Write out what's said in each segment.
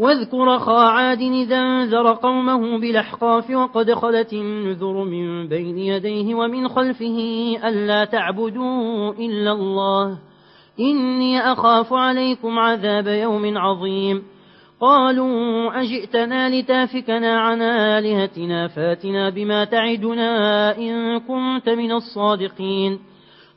واذكر خا عاد إذا أنذر قومه بالأحقاف وقد خلت النذر من بين يديه ومن خلفه ألا تعبدوا إلا الله. إني أخاف عليكم عذاب يوم عظيم. قالوا أجئتنا لتافكنا عن آلهتنا فاتنا بما تعدنا إن كنت من الصادقين.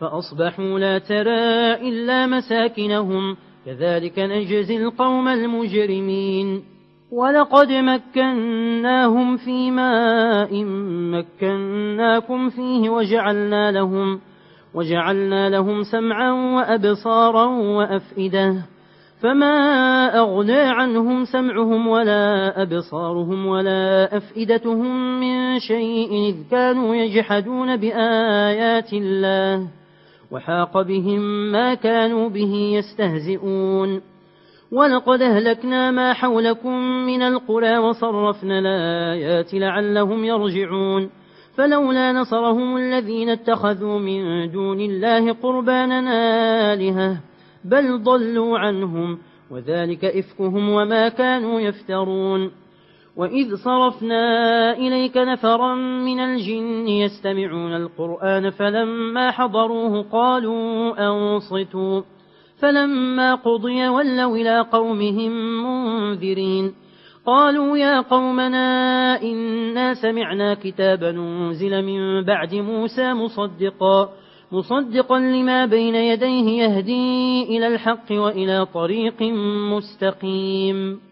فأصبحوا لا ترى إلا مساكنهم. كذلك نجزي القوم المجرمين. ولقد مكناهم في ماء مكناكم فيه وجعلنا لهم وجعلنا لهم سمعا وأبصارا وأفئدة. فما أغنى عنهم سمعهم ولا أبصارهم ولا أفئدتهم من شيء إذ كانوا يجحدون بآيات الله. وحاق بهم ما كانوا به يستهزئون. ولقد أهلكنا ما حولكم من القرى وصرفنا الآيات لعلهم يرجعون. فلولا نصرهم الذين اتخذوا من دون الله قربانا آلهة بل ضلوا عنهم وذلك إفكهم وما كانوا يفترون. وإذ صرفنا إليك نفرا من الجن يستمعون القرآن فلما حضروه قالوا أنصتوا فلما قضي ولوا إلى قومهم منذرين قالوا يا قومنا إنا سمعنا كتابا ننزل من بعد موسى مصدقا مصدقا لما بين يديه يهدي إلى الحق وإلى طريق مستقيم